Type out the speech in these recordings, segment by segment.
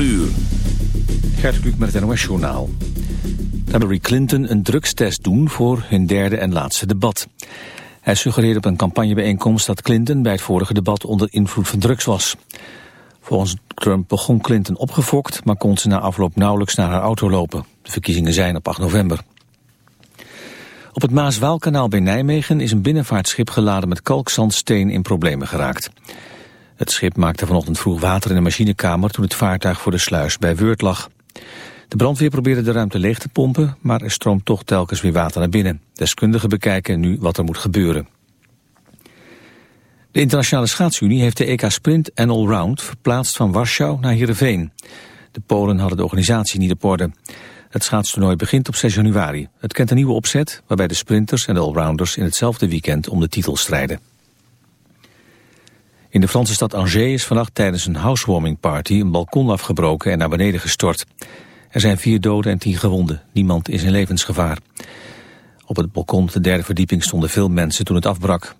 uur. Gert Kluk met het NOS Journaal. Hillary Clinton een drugstest doen voor hun derde en laatste debat. Hij suggereerde op een campagnebijeenkomst dat Clinton bij het vorige debat onder invloed van drugs was. Volgens Trump begon Clinton opgefokt, maar kon ze na afloop nauwelijks naar haar auto lopen. De verkiezingen zijn op 8 november. Op het Maas-Waalkanaal bij Nijmegen is een binnenvaartschip geladen met kalkzandsteen in problemen geraakt. Het schip maakte vanochtend vroeg water in de machinekamer toen het vaartuig voor de sluis bij Weurt lag. De brandweer probeerde de ruimte leeg te pompen, maar er stroomt toch telkens weer water naar binnen. Deskundigen bekijken nu wat er moet gebeuren. De Internationale Schaatsunie heeft de EK Sprint en Allround verplaatst van Warschau naar Heerenveen. De Polen hadden de organisatie niet op orde. Het schaatstoernooi begint op 6 januari. Het kent een nieuwe opzet waarbij de sprinters en de allrounders in hetzelfde weekend om de titel strijden. In de Franse stad Angers is vannacht tijdens een housewarming party een balkon afgebroken en naar beneden gestort. Er zijn vier doden en tien gewonden. Niemand is in levensgevaar. Op het balkon op de derde verdieping stonden veel mensen toen het afbrak.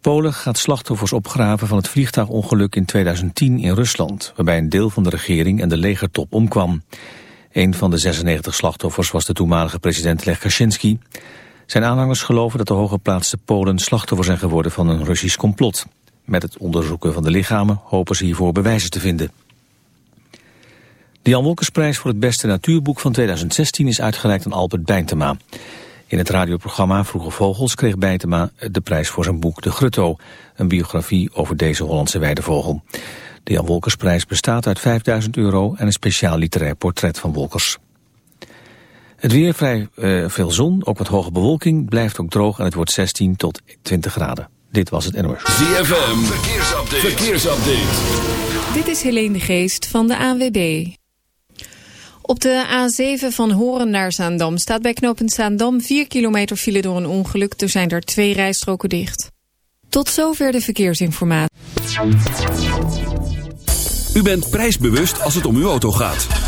Polen gaat slachtoffers opgraven van het vliegtuigongeluk in 2010 in Rusland, waarbij een deel van de regering en de legertop omkwam. Een van de 96 slachtoffers was de toenmalige president Lech Kaczynski. Zijn aanhangers geloven dat de hooggeplaatste Polen slachtoffer zijn geworden van een Russisch complot. Met het onderzoeken van de lichamen hopen ze hiervoor bewijzen te vinden. De Jan Wolkersprijs voor het beste natuurboek van 2016 is uitgereikt aan Albert Bijntema. In het radioprogramma Vroege Vogels kreeg Bijntema de prijs voor zijn boek De Grutto, een biografie over deze Hollandse weidevogel. De Jan Wolkersprijs bestaat uit 5000 euro en een speciaal literair portret van Wolkers. Het weer vrij uh, veel zon, ook wat hoge bewolking, blijft ook droog en het wordt 16 tot 20 graden. Dit was het NOS. ZFM, verkeersupdate. verkeersupdate. Dit is Helene de Geest van de ANWB. Op de A7 van Horen naar Zaandam staat bij knooppunt Zaandam 4 kilometer file door een ongeluk. Er zijn er twee rijstroken dicht. Tot zover de verkeersinformatie. U bent prijsbewust als het om uw auto gaat.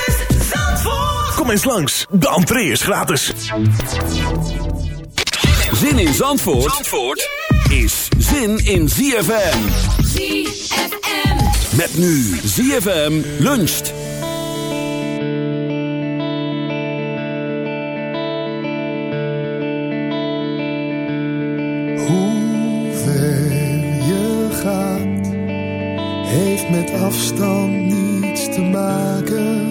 Kom eens langs, de entree is gratis. Zin in Zandvoort, Zandvoort is zin in ZFM. ZFM. Met nu ZFM luncht. Hoe ver je gaat, heeft met afstand niets te maken,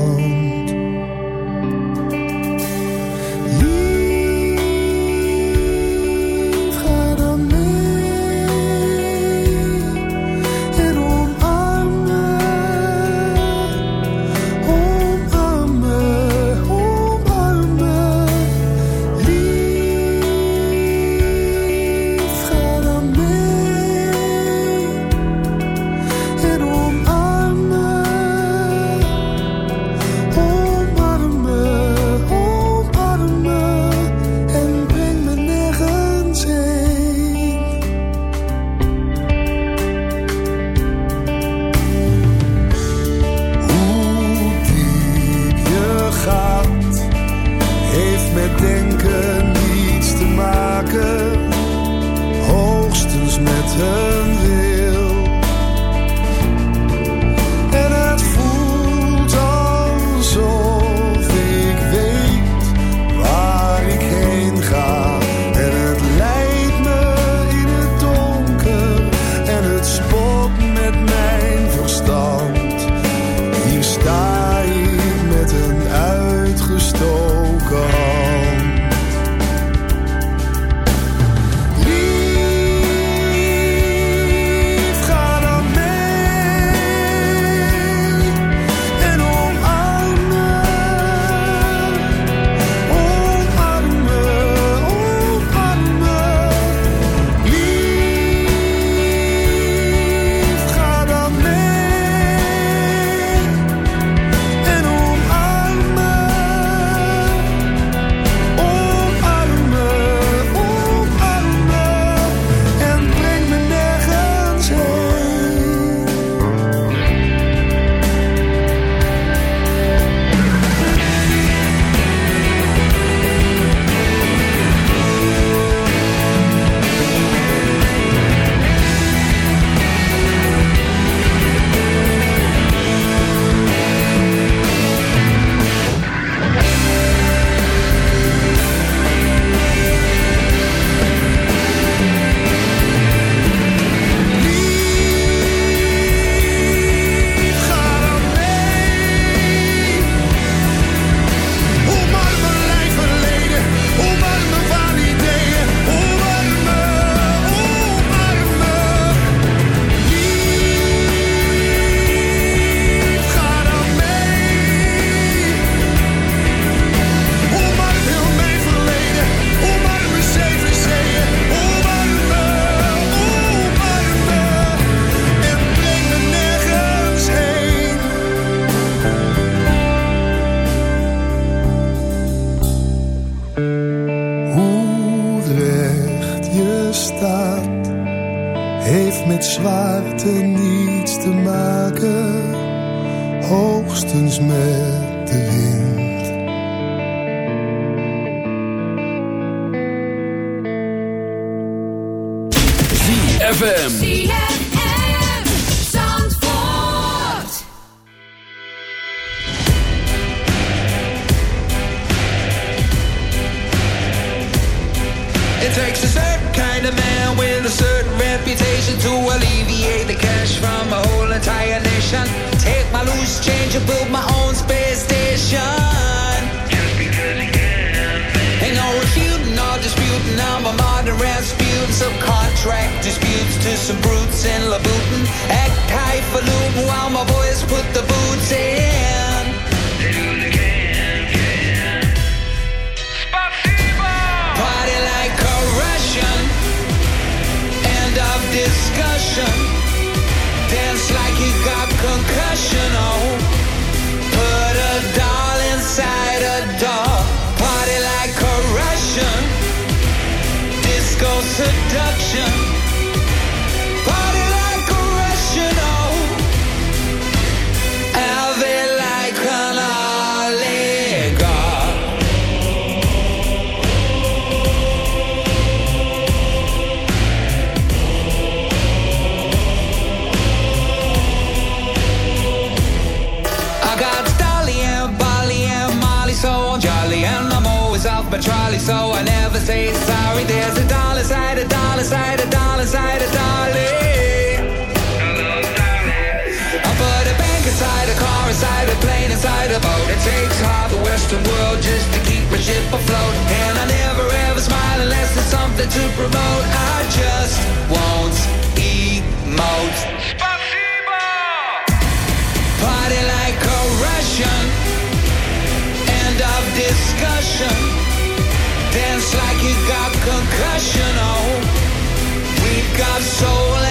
Off my trolley, so I never say sorry. There's a dollar side, a dollar side, a dollar side, a dolly. I put a bank inside a car, inside a plane, inside a boat. It takes half the Western world just to keep my ship afloat. And I never ever smile unless there's something to promote. I just won't emote. Party like discussion. Dance like you got concussion. Oh, we got soul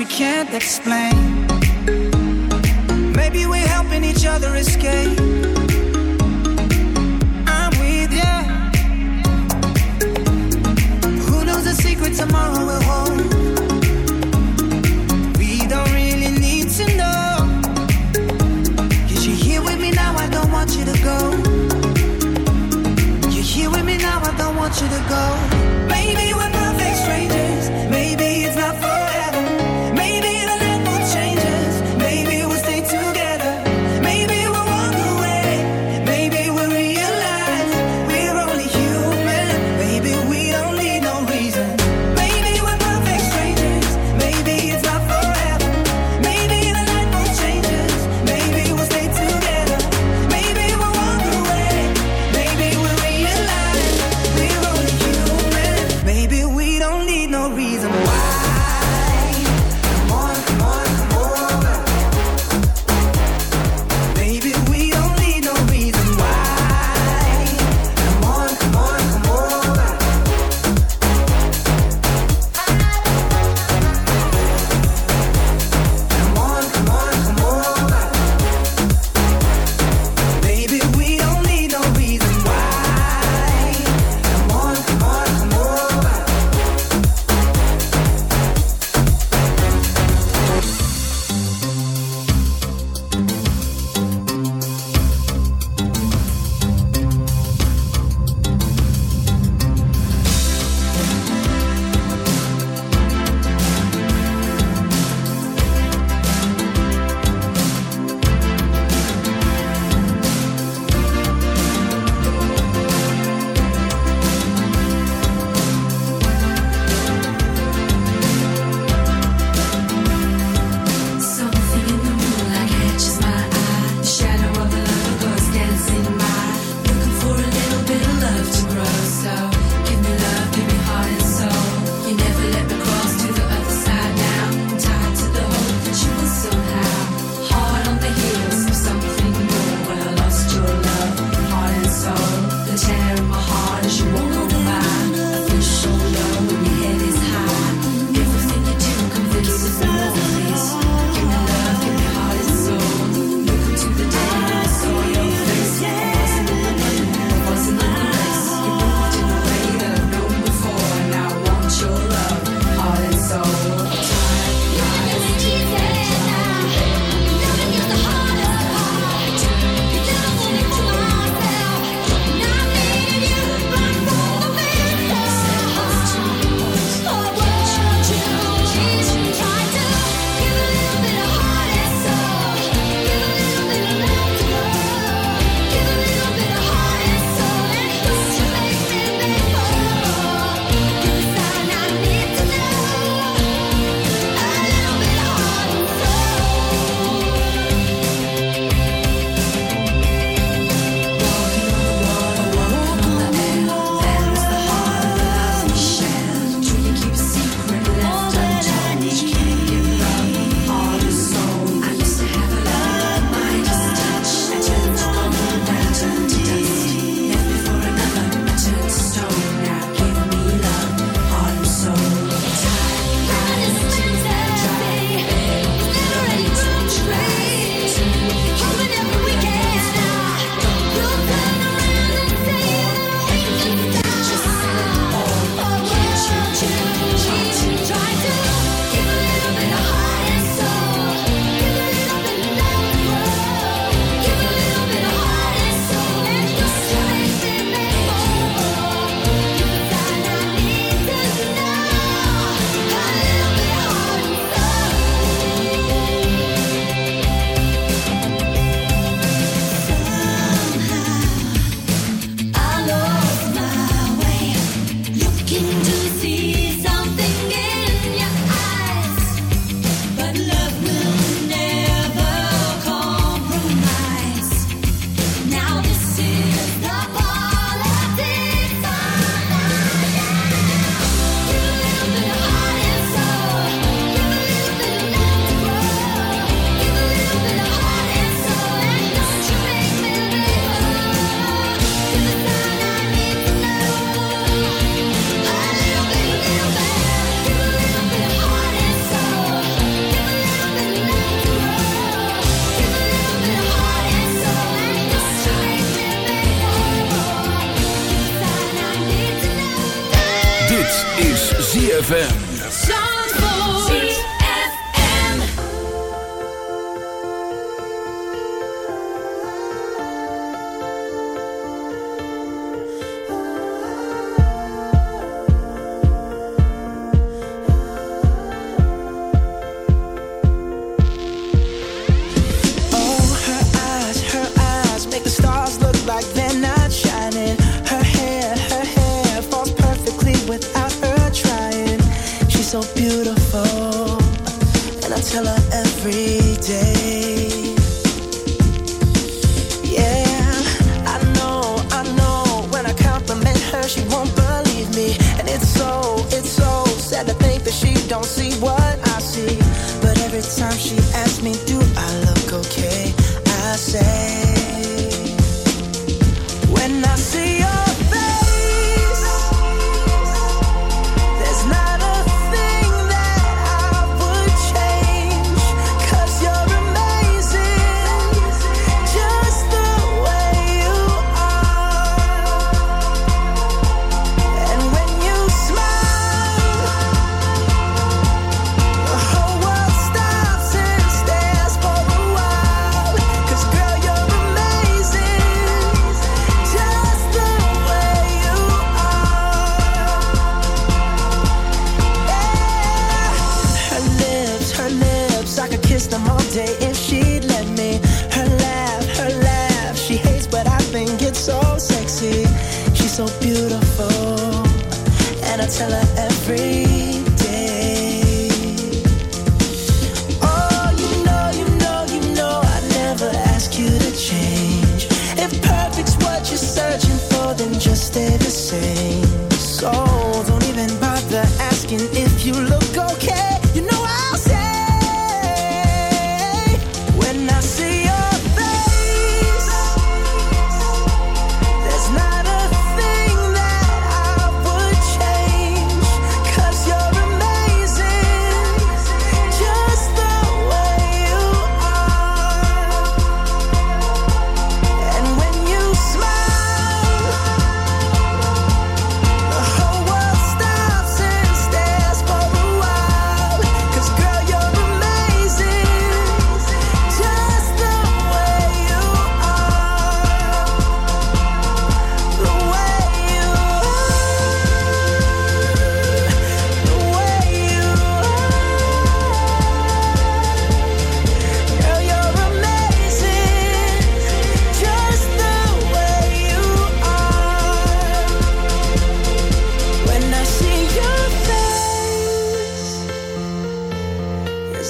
we can't explain.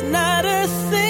not a thing.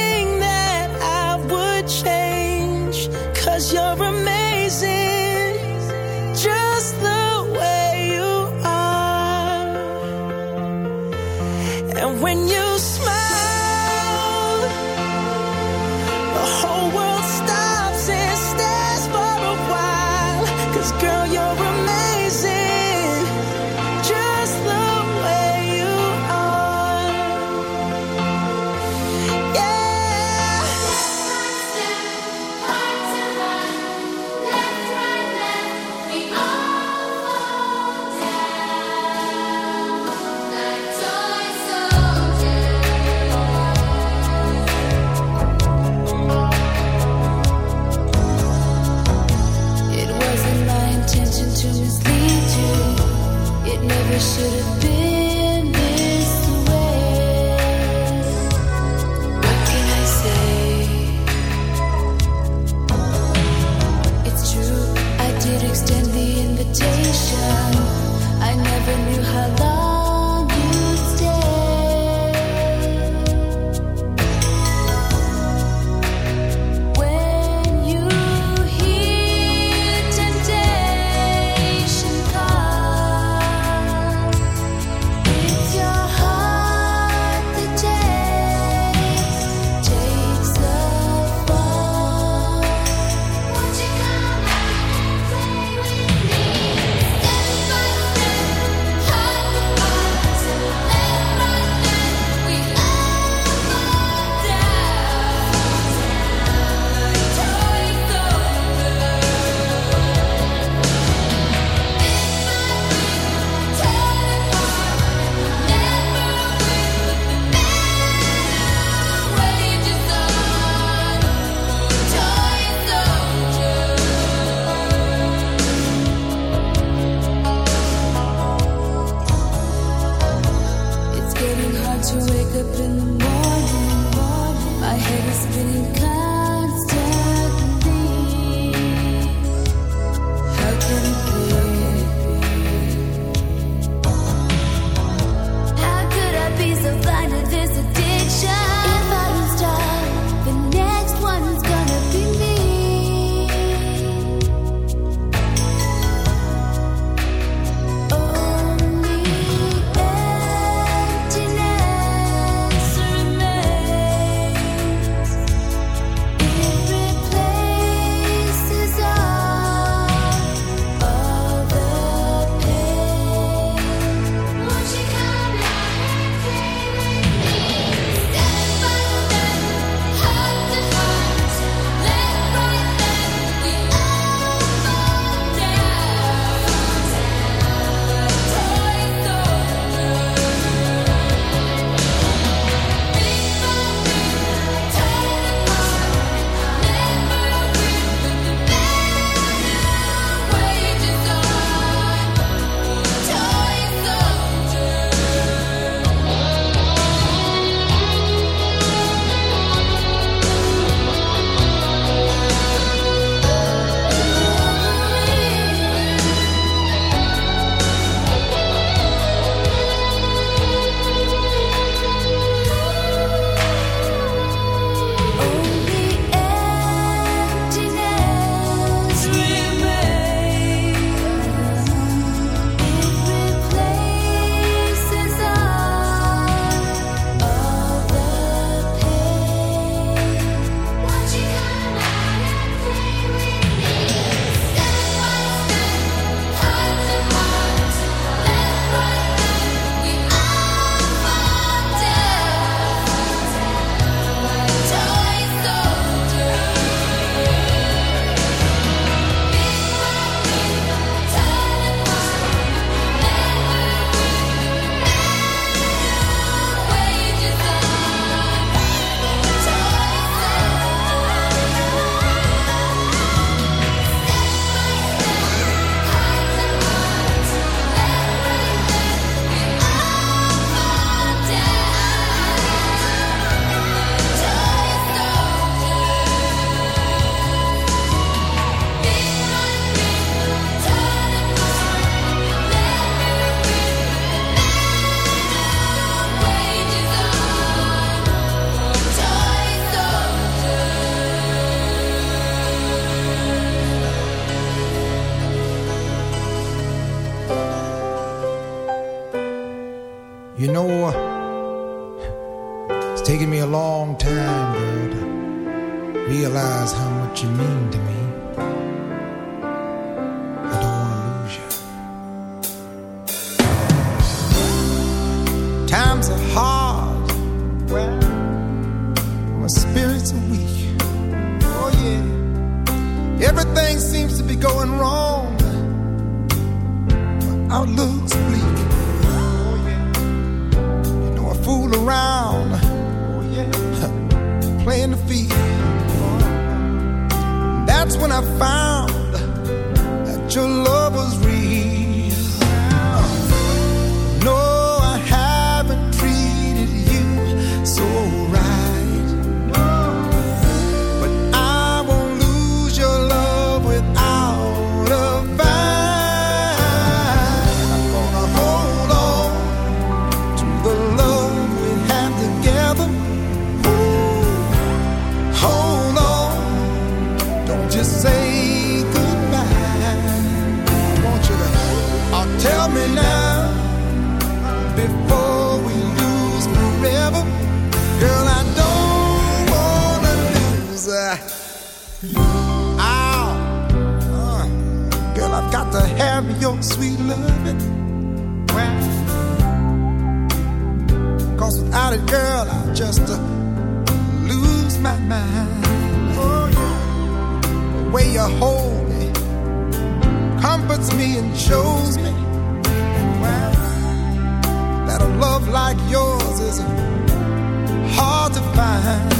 seems to be going wrong. My outlook's bleak. Oh, yeah. You know I fool around. Oh, yeah. Playing the field. Oh. That's when I found that your love just to lose my mind. Oh, yeah. The way you hold me comforts me and shows me wow, that a love like yours is hard to find.